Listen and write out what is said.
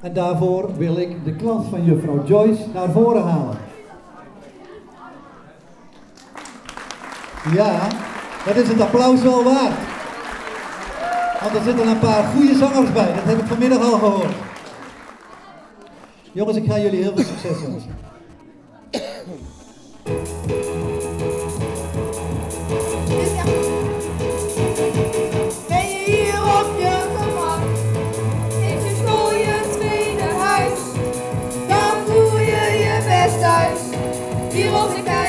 En daarvoor wil ik de klas van juffrouw Joyce naar voren halen. Ja, dat is het applaus wel waard. Want er zitten een paar goede zangers bij, dat heb ik vanmiddag al gehoord. Jongens, ik ga jullie heel veel succes wensen. se você quer.